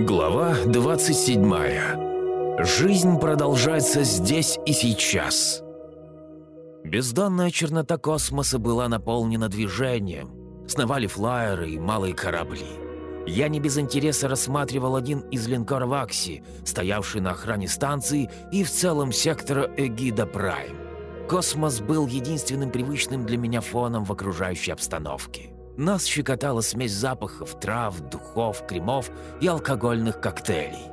Глава 27. Жизнь продолжается здесь и сейчас. Бездонная чернота космоса была наполнена движением. Сновали флайеры и малые корабли. Я не без интереса рассматривал один из линкоров Акси, стоявший на охране станции и в целом сектора Эгида Прайм. Космос был единственным привычным для меня фоном в окружающей обстановке. Нас щекотала смесь запахов, трав, духов, кремов и алкогольных коктейлей.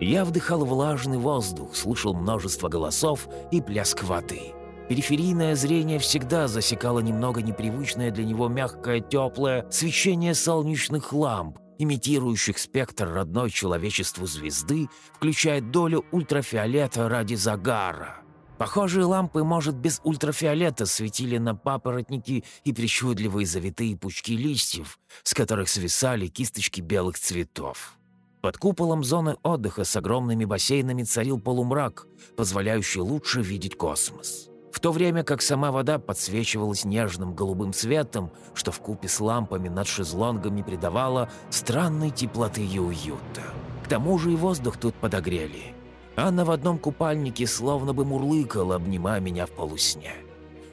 Я вдыхал влажный воздух, слышал множество голосов и пляск воды. Периферийное зрение всегда засекало немного непривычное для него мягкое, теплое свечение солнечных ламп, имитирующих спектр родной человечеству звезды, включая долю ультрафиолета ради загара. Похожие лампы, может, без ультрафиолета светили на папоротники и причудливые завитые пучки листьев, с которых свисали кисточки белых цветов. Под куполом зоны отдыха с огромными бассейнами царил полумрак, позволяющий лучше видеть космос. В то время как сама вода подсвечивалась нежным голубым светом, что в купе с лампами над шезлонгами придавало странной теплоты и уюта. К тому же и воздух тут подогрели – Анна в одном купальнике словно бы мурлыкала, обнимая меня в полусне.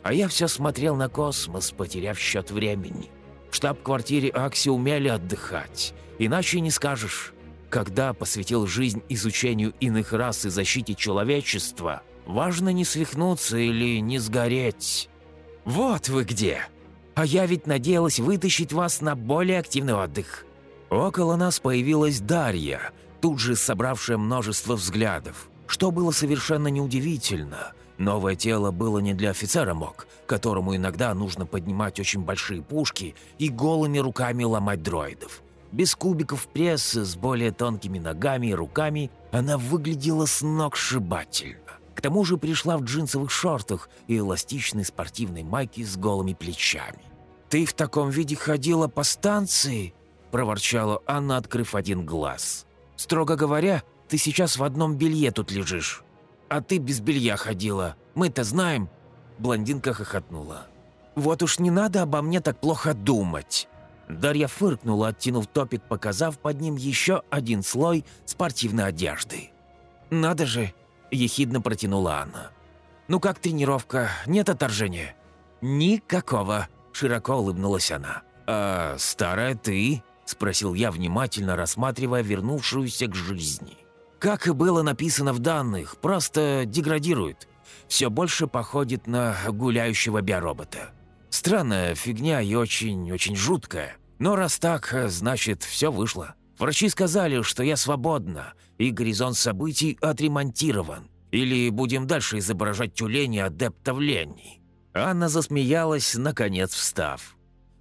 А я все смотрел на космос, потеряв счет времени. В штаб-квартире Акси умели отдыхать, иначе не скажешь. Когда посвятил жизнь изучению иных рас и защите человечества, важно не свихнуться или не сгореть. «Вот вы где! А я ведь надеялась вытащить вас на более активный отдых». Около нас появилась Дарья – тут же собравшая множество взглядов. Что было совершенно неудивительно. Новое тело было не для офицера МОК, которому иногда нужно поднимать очень большие пушки и голыми руками ломать дроидов. Без кубиков пресса, с более тонкими ногами и руками, она выглядела сногсшибательно. К тому же пришла в джинсовых шортах и эластичной спортивной майке с голыми плечами. «Ты в таком виде ходила по станции?» – проворчала Анна, открыв один глаз. Строго говоря, ты сейчас в одном белье тут лежишь. А ты без белья ходила. Мы-то знаем». Блондинка хохотнула. «Вот уж не надо обо мне так плохо думать». Дарья фыркнула, оттянув топик, показав под ним еще один слой спортивной одежды. «Надо же!» – ехидно протянула она. «Ну как тренировка? Нет отторжения?» «Никакого!» – широко улыбнулась она. «А старая ты?» Спросил я, внимательно рассматривая вернувшуюся к жизни. Как и было написано в данных, просто деградирует. Все больше походит на гуляющего биоробота. Странная фигня и очень-очень жуткая. Но раз так, значит, все вышло. Врачи сказали, что я свободна, и горизонт событий отремонтирован. Или будем дальше изображать тюлени адептов лени. Анна засмеялась, наконец встав.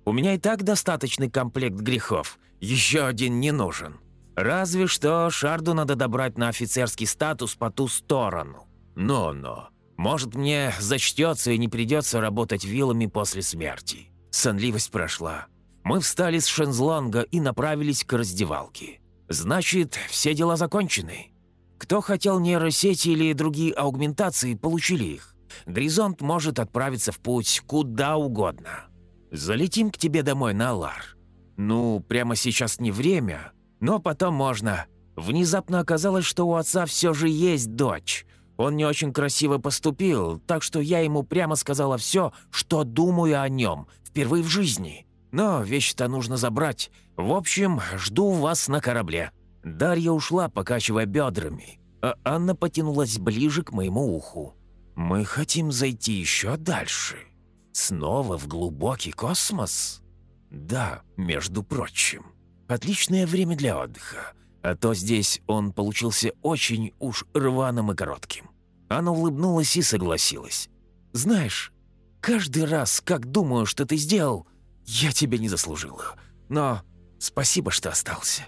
У меня и так достаточный комплект грехов. Еще один не нужен. Разве что Шарду надо добрать на офицерский статус по ту сторону. Но-но. Может, мне зачтется и не придется работать вилами после смерти. Сонливость прошла. Мы встали с шензлонга и направились к раздевалке. Значит, все дела закончены. Кто хотел нейросети или другие аугментации, получили их. Горизонт может отправиться в путь куда угодно. Залетим к тебе домой на Алар. Ну, прямо сейчас не время, но потом можно. Внезапно оказалось, что у отца все же есть дочь. Он не очень красиво поступил, так что я ему прямо сказала все, что думаю о нем, впервые в жизни. Но вещи-то нужно забрать. В общем, жду вас на корабле». Дарья ушла, покачивая бедрами, а Анна потянулась ближе к моему уху. «Мы хотим зайти еще дальше». Снова в глубокий космос? Да, между прочим. Отличное время для отдыха. А то здесь он получился очень уж рваным и коротким. Она улыбнулась и согласилась. «Знаешь, каждый раз, как думаю, что ты сделал, я тебя не заслужила. Но спасибо, что остался».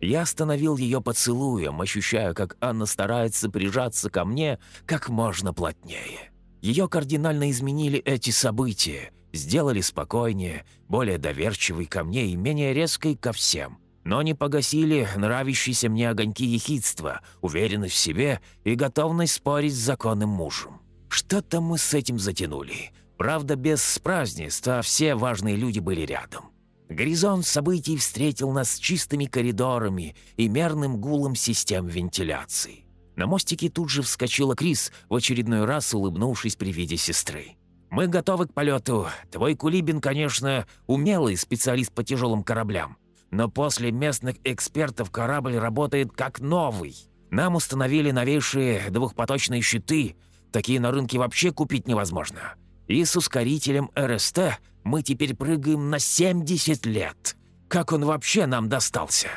Я остановил ее поцелуем, ощущая, как Анна старается прижаться ко мне как можно плотнее. Ее кардинально изменили эти события, сделали спокойнее, более доверчивой ко мне и менее резкой ко всем. Но не погасили нравящиеся мне огоньки ехидства, уверенность в себе и готовность спорить с законным мужем. Что-то мы с этим затянули. Правда, без празднеств, а все важные люди были рядом. Горизонт событий встретил нас чистыми коридорами и мерным гулом систем вентиляции. На мостике тут же вскочила Крис, в очередной раз улыбнувшись при виде сестры. «Мы готовы к полету. Твой Кулибин, конечно, умелый специалист по тяжелым кораблям. Но после местных экспертов корабль работает как новый. Нам установили новейшие двухпоточные щиты. Такие на рынке вообще купить невозможно. И с ускорителем РСТ мы теперь прыгаем на 70 лет. Как он вообще нам достался?»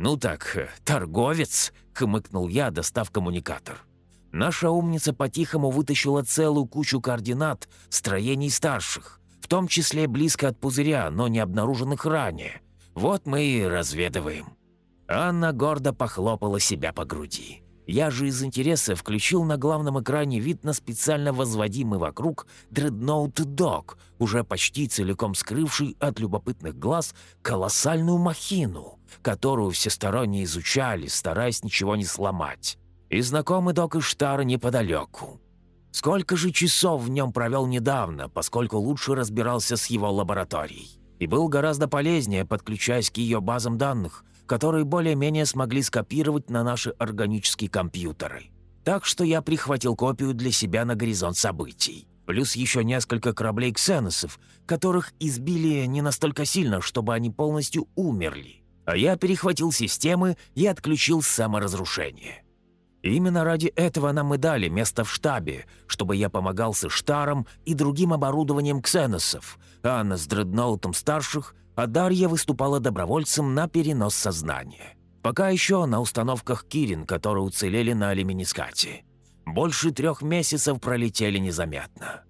«Ну так, торговец», — хмыкнул я, достав коммуникатор. Наша умница по-тихому вытащила целую кучу координат строений старших, в том числе близко от пузыря, но не обнаруженных ранее. Вот мы и разведываем. Анна гордо похлопала себя по груди. Я же из интереса включил на главном экране вид на специально возводимый вокруг дредноут Док, уже почти целиком скрывший от любопытных глаз колоссальную махину, которую всесторонне изучали, стараясь ничего не сломать. И знакомый док Иштар неподалеку. Сколько же часов в нем провел недавно, поскольку лучше разбирался с его лабораторией. И был гораздо полезнее, подключаясь к ее базам данных, которые более-менее смогли скопировать на наши органические компьютеры. Так что я прихватил копию для себя на горизонт событий. Плюс еще несколько кораблей ксеносов, которых избили не настолько сильно, чтобы они полностью умерли. А я перехватил системы и отключил саморазрушение. Именно ради этого нам и дали место в штабе, чтобы я помогал с Иштаром и другим оборудованием ксеносов, Анна с дредноутом старших а Дарья выступала добровольцем на перенос сознания. Пока еще на установках Кирин, которые уцелели на Алиминискате. Больше трех месяцев пролетели незаметно.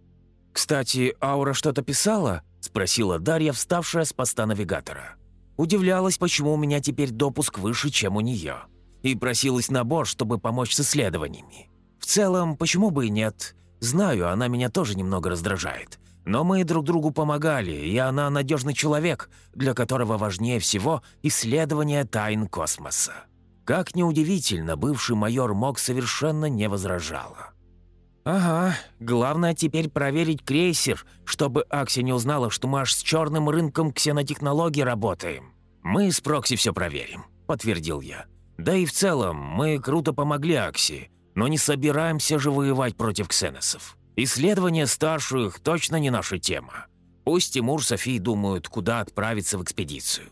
«Кстати, Аура что-то писала?» – спросила Дарья, вставшая с поста навигатора. Удивлялась, почему у меня теперь допуск выше, чем у нее. И просилась на борт, чтобы помочь с исследованиями. В целом, почему бы и нет? Знаю, она меня тоже немного раздражает. Но мы друг другу помогали, и она надежный человек, для которого важнее всего исследование тайн космоса. Как неудивительно, бывший майор Мог совершенно не возражала. «Ага, главное теперь проверить крейсер, чтобы Акси не узнала, что мы аж с черным рынком ксенотехнологий работаем. Мы с Прокси все проверим», — подтвердил я. «Да и в целом, мы круто помогли Акси, но не собираемся же воевать против ксеносов». Исследование старших точно не наша тема. Пусть Тимур Софий думают, куда отправиться в экспедицию.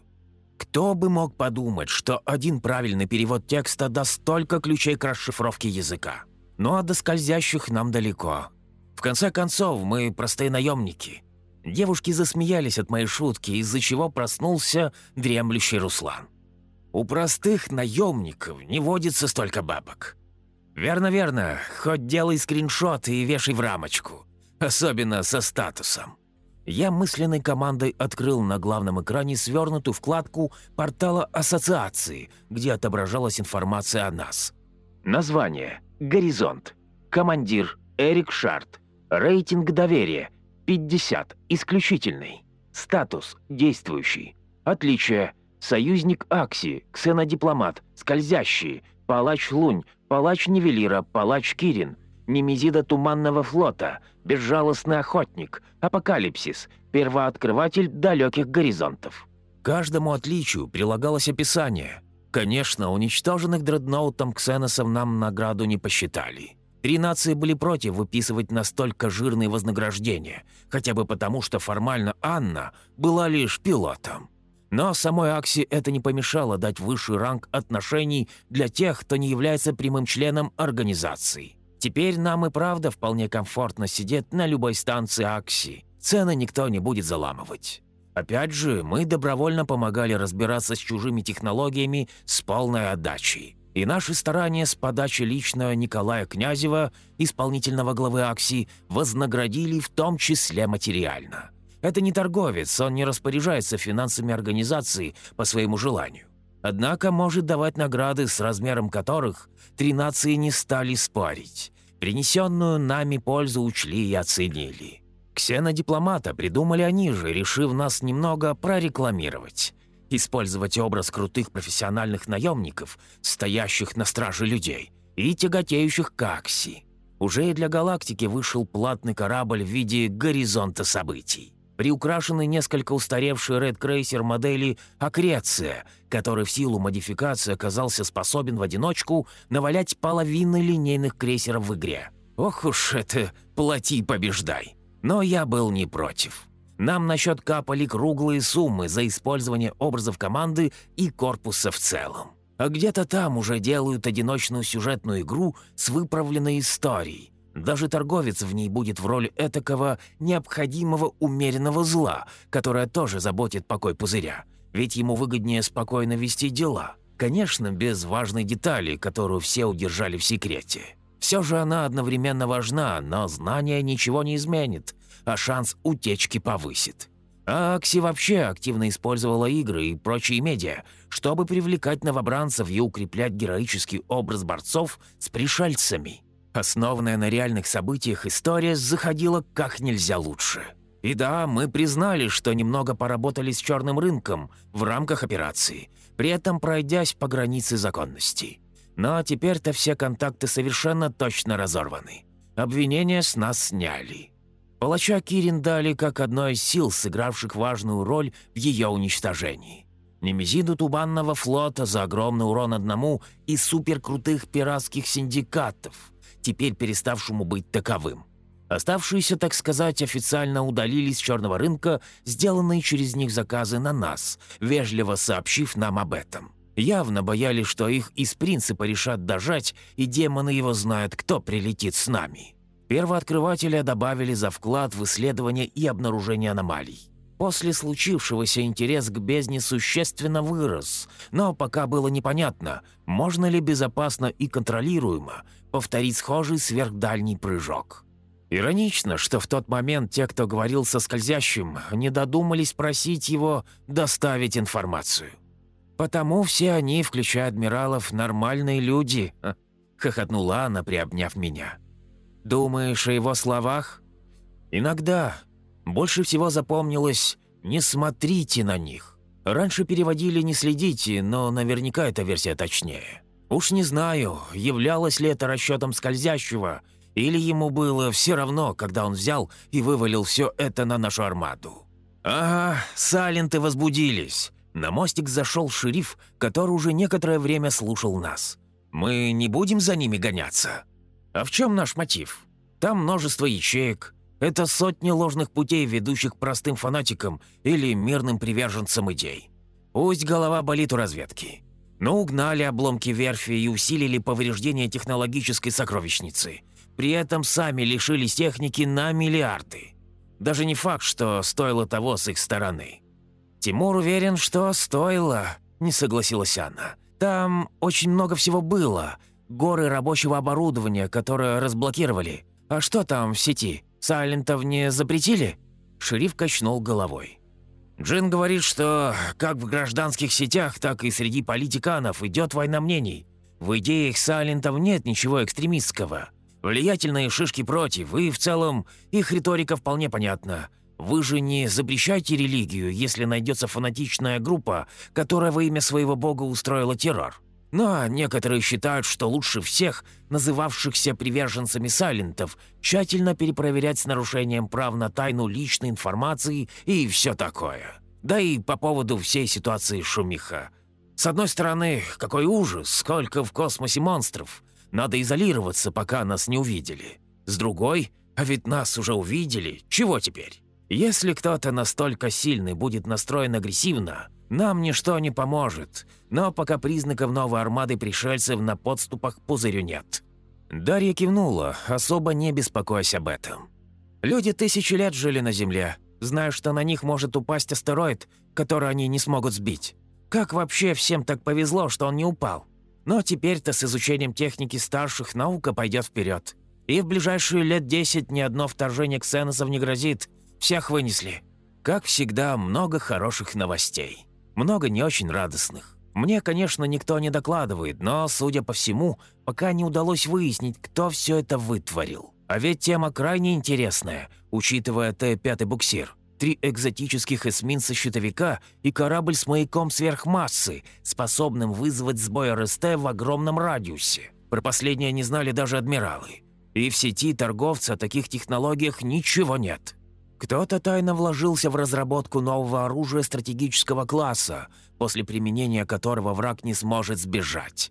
Кто бы мог подумать, что один правильный перевод текста даст столько ключей к расшифровке языка. Ну а до скользящих нам далеко. В конце концов, мы простые наемники. Девушки засмеялись от моей шутки, из-за чего проснулся дремлющий Руслан. У простых наемников не водится столько бабок. «Верно, верно. Хоть делай скриншот и вешай в рамочку. Особенно со статусом». Я мысленной командой открыл на главном экране свернутую вкладку портала Ассоциации, где отображалась информация о нас. Название. Горизонт. Командир. Эрик Шарт. Рейтинг доверия. 50. Исключительный. Статус. Действующий. Отличие. Союзник Акси. Ксенодипломат. Скользящий. Палач Лунь, Палач Нивелира, Палач Кирин, Немезида Туманного флота, Безжалостный охотник, Апокалипсис, Первооткрыватель далеких горизонтов. Каждому отличию прилагалось описание. Конечно, уничтоженных дредноутом ксеносов нам награду не посчитали. Три нации были против выписывать настолько жирные вознаграждения, хотя бы потому, что формально Анна была лишь пилотом. Но самой Акси это не помешало дать высший ранг отношений для тех, кто не является прямым членом организации. Теперь нам и правда вполне комфортно сидеть на любой станции Акси. Цены никто не будет заламывать. Опять же, мы добровольно помогали разбираться с чужими технологиями с полной отдачей. И наши старания с подачи лично Николая Князева, исполнительного главы Акси, вознаградили в том числе материально. Это не торговец, он не распоряжается финансами организации по своему желанию. Однако может давать награды, с размером которых три нации не стали спорить. Принесенную нами пользу учли и оценили. Ксенодипломата придумали они же, решив нас немного прорекламировать. Использовать образ крутых профессиональных наемников, стоящих на страже людей, и тяготеющих к Акси. Уже и для галактики вышел платный корабль в виде горизонта событий. Приукрашенный несколько устаревший Red Крейсер модели «Акреция», который в силу модификации оказался способен в одиночку навалять половины линейных крейсеров в игре. Ох уж это «плати, побеждай». Но я был не против. Нам на счет капали круглые суммы за использование образов команды и корпуса в целом. А где-то там уже делают одиночную сюжетную игру с выправленной историей, даже торговец в ней будет в роли этакого необходимого умеренного зла, которое тоже заботит покой пузыря. Ведь ему выгоднее спокойно вести дела. Конечно, без важной детали, которую все удержали в секрете. Все же она одновременно важна, но знание ничего не изменит, а шанс утечки повысит. А Акси вообще активно использовала игры и прочие медиа, чтобы привлекать новобранцев и укреплять героический образ борцов с пришельцами. Основанная на реальных событиях история заходила как нельзя лучше. И да, мы признали, что немного поработали с черным рынком в рамках операции, при этом пройдясь по границе законности. Но теперь-то все контакты совершенно точно разорваны. Обвинения с нас сняли. Палача Кирин дали как одной из сил, сыгравших важную роль в ее уничтожении. Немезиду Тубанного флота за огромный урон одному из суперкрутых пиратских синдикатов – теперь переставшему быть таковым. Оставшиеся, так сказать, официально удалили с черного рынка сделанные через них заказы на нас, вежливо сообщив нам об этом. Явно боялись, что их из принципа решат дожать, и демоны его знают, кто прилетит с нами. Первооткрывателя добавили за вклад в исследование и обнаружение аномалий. После случившегося интерес к бездне существенно вырос, но пока было непонятно, можно ли безопасно и контролируемо повторить схожий сверхдальний прыжок. Иронично, что в тот момент те, кто говорил со скользящим, не додумались просить его доставить информацию. «Потому все они, включая адмиралов, нормальные люди», — хохотнула она, приобняв меня. «Думаешь о его словах?» «Иногда. Больше всего запомнилось «не смотрите на них». Раньше переводили «не следите», но наверняка эта версия точнее. Уж не знаю, являлось ли это расчетом скользящего, или ему было все равно, когда он взял и вывалил все это на нашу армаду. «Ага, Саленты возбудились». На мостик зашел шериф, который уже некоторое время слушал нас. «Мы не будем за ними гоняться?» «А в чем наш мотив? Там множество ячеек. Это сотни ложных путей, ведущих простым фанатикам или мирным приверженцам идей. Пусть голова болит у разведки но угнали обломки верфи и усилили повреждения технологической сокровищницы. При этом сами лишились техники на миллиарды. Даже не факт, что стоило того с их стороны. Тимур уверен, что стоило, не согласилась Анна. Там очень много всего было. Горы рабочего оборудования, которое разблокировали. А что там в сети? Сайлентов не запретили? Шериф качнул головой. Джин говорит, что как в гражданских сетях, так и среди политиканов идет война мнений. В идеях Сайлентов нет ничего экстремистского. Влиятельные шишки против, и в целом их риторика вполне понятна. Вы же не запрещайте религию, если найдется фанатичная группа, которая во имя своего бога устроила террор. Но некоторые считают, что лучше всех, называвшихся приверженцами Сайлентов, тщательно перепроверять с нарушением прав на тайну личной информации и все такое. Да и по поводу всей ситуации шумиха. С одной стороны, какой ужас, сколько в космосе монстров. Надо изолироваться, пока нас не увидели. С другой, а ведь нас уже увидели, чего теперь? Если кто-то настолько сильный будет настроен агрессивно, нам ничто не поможет, но пока признаков новой армады пришельцев на подступах пузырю нет». Дарья кивнула, особо не беспокоясь об этом. «Люди тысячи лет жили на Земле, зная, что на них может упасть астероид, который они не смогут сбить. Как вообще всем так повезло, что он не упал? Но теперь-то с изучением техники старших наука пойдет вперед. И в ближайшие лет десять ни одно вторжение ксеносов не грозит. Всех вынесли. Как всегда, много хороших новостей». Много не очень радостных. Мне, конечно, никто не докладывает, но, судя по всему, пока не удалось выяснить, кто все это вытворил. А ведь тема крайне интересная, учитывая Т-5 буксир. Три экзотических эсминца-щитовика и корабль с маяком сверхмассы, способным вызвать сбой РСТ в огромном радиусе. Про последнее не знали даже адмиралы. И в сети торговца о таких технологиях ничего нет. Кто-то тайно вложился в разработку нового оружия стратегического класса, после применения которого враг не сможет сбежать.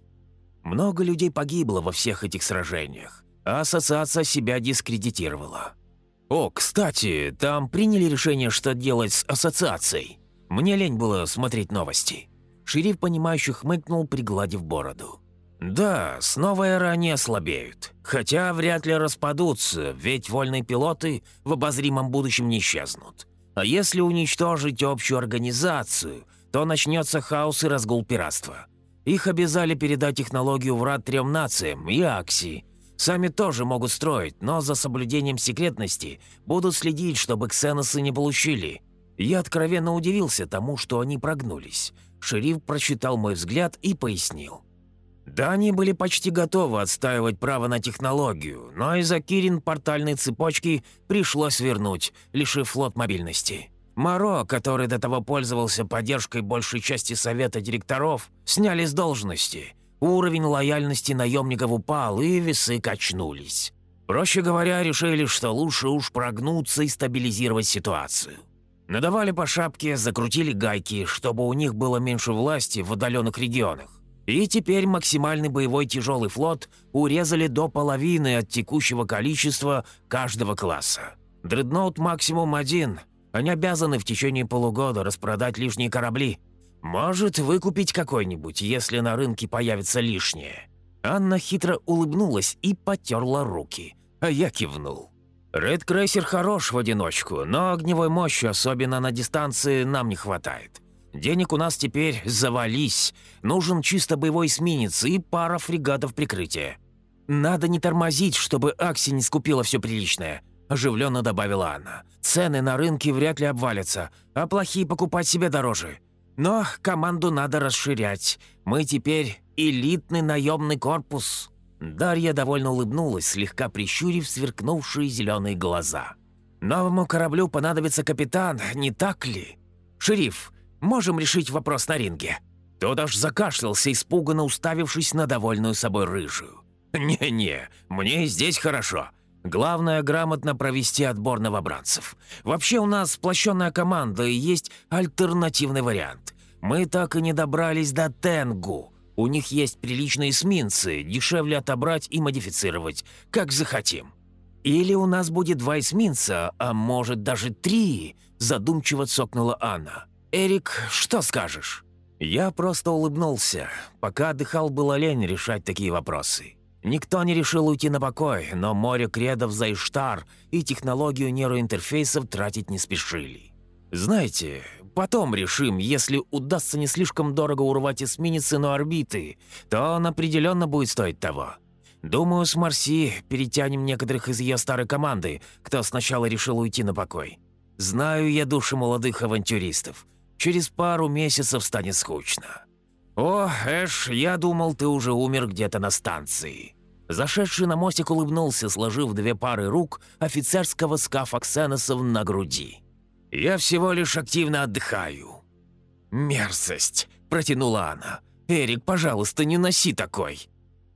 Много людей погибло во всех этих сражениях, а ассоциация себя дискредитировала. О, кстати, там приняли решение, что делать с ассоциацией. Мне лень было смотреть новости. Шериф, понимающе хмыкнул, пригладив бороду. «Да, снова эра не ослабеют. Хотя вряд ли распадутся, ведь вольные пилоты в обозримом будущем не исчезнут. А если уничтожить общую организацию, то начнется хаос и разгул пиратства. Их обязали передать технологию врат трем нациям и Акси. Сами тоже могут строить, но за соблюдением секретности будут следить, чтобы ксеносы не получили. Я откровенно удивился тому, что они прогнулись. Шериф прочитал мой взгляд и пояснил. Да, они были почти готовы отстаивать право на технологию, но из-за Кирин портальной цепочки пришлось вернуть, лишив флот мобильности. Моро, который до того пользовался поддержкой большей части совета директоров, сняли с должности. Уровень лояльности наемников упал, и весы качнулись. Проще говоря, решили, что лучше уж прогнуться и стабилизировать ситуацию. Надавали по шапке, закрутили гайки, чтобы у них было меньше власти в отдаленных регионах. И теперь максимальный боевой тяжелый флот урезали до половины от текущего количества каждого класса. Дредноут максимум один. Они обязаны в течение полугода распродать лишние корабли. Может, выкупить какой-нибудь, если на рынке появится лишнее. Анна хитро улыбнулась и потерла руки, а я кивнул. Ред Крейсер хорош в одиночку, но огневой мощи, особенно на дистанции, нам не хватает. Денег у нас теперь завались. Нужен чисто боевой эсминец и пара фрегатов прикрытия. Надо не тормозить, чтобы Акси не скупила все приличное», – оживленно добавила Анна. «Цены на рынке вряд ли обвалятся, а плохие покупать себе дороже. Но команду надо расширять. Мы теперь элитный наемный корпус». Дарья довольно улыбнулась, слегка прищурив сверкнувшие зеленые глаза. «Новому кораблю понадобится капитан, не так ли? Шериф, Можем решить вопрос на ринге». Тот аж закашлялся, испуганно уставившись на довольную собой рыжую. «Не-не, мне здесь хорошо. Главное, грамотно провести отбор новобранцев. Вообще у нас сплощенная команда и есть альтернативный вариант. Мы так и не добрались до Тенгу. У них есть приличные эсминцы, дешевле отобрать и модифицировать, как захотим. Или у нас будет два эсминца, а может даже три», задумчиво цокнула Анна. «Эрик, что скажешь?» Я просто улыбнулся. Пока отдыхал, было лень решать такие вопросы. Никто не решил уйти на покой, но море кредов за Иштар и технологию нейроинтерфейсов тратить не спешили. Знаете, потом решим, если удастся не слишком дорого урвать эсминецы на орбиты, то он определенно будет стоить того. Думаю, с Марси перетянем некоторых из ее старой команды, кто сначала решил уйти на покой. Знаю я души молодых авантюристов. Через пару месяцев станет скучно. «О, Эш, я думал, ты уже умер где-то на станции». Зашедший на мостик улыбнулся, сложив две пары рук офицерского скафа Ксеносов на груди. «Я всего лишь активно отдыхаю». «Мерзость!» – протянула она. «Эрик, пожалуйста, не носи такой».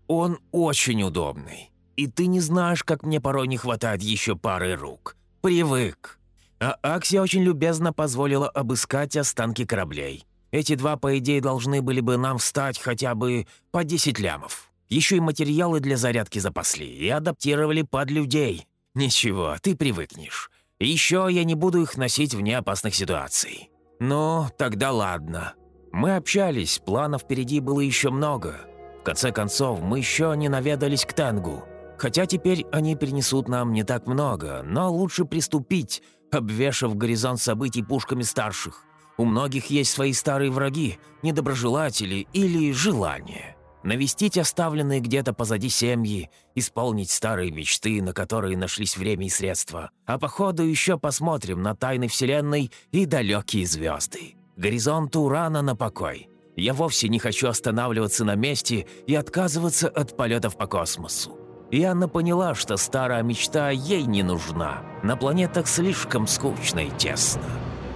«Он очень удобный. И ты не знаешь, как мне порой не хватает еще пары рук. Привык». А Аксия очень любезно позволила обыскать останки кораблей. Эти два, по идее, должны были бы нам встать хотя бы по 10 лямов. Еще и материалы для зарядки запасли и адаптировали под людей. Ничего, ты привыкнешь. Еще я не буду их носить вне опасных ситуаций. Ну, тогда ладно. Мы общались, планов впереди было еще много. В конце концов, мы еще не наведались к Тенгу. Хотя теперь они принесут нам не так много, но лучше приступить, обвешав горизонт событий пушками старших. У многих есть свои старые враги, недоброжелатели или желания. Навестить оставленные где-то позади семьи, исполнить старые мечты, на которые нашлись время и средства. А по ходу еще посмотрим на тайны Вселенной и далекие звезды. Горизонт Урана на покой. Я вовсе не хочу останавливаться на месте и отказываться от полетов по космосу. И Анна поняла, что старая мечта ей не нужна. На планетах слишком скучно и тесно.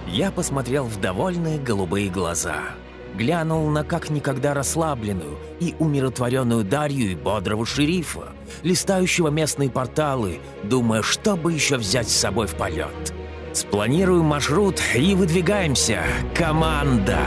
Я посмотрел в довольные голубые глаза. Глянул на как никогда расслабленную и умиротворенную Дарью и бодрого шерифа, листающего местные порталы, думая, что бы еще взять с собой в полет. Спланируем маршрут и выдвигаемся. Команда!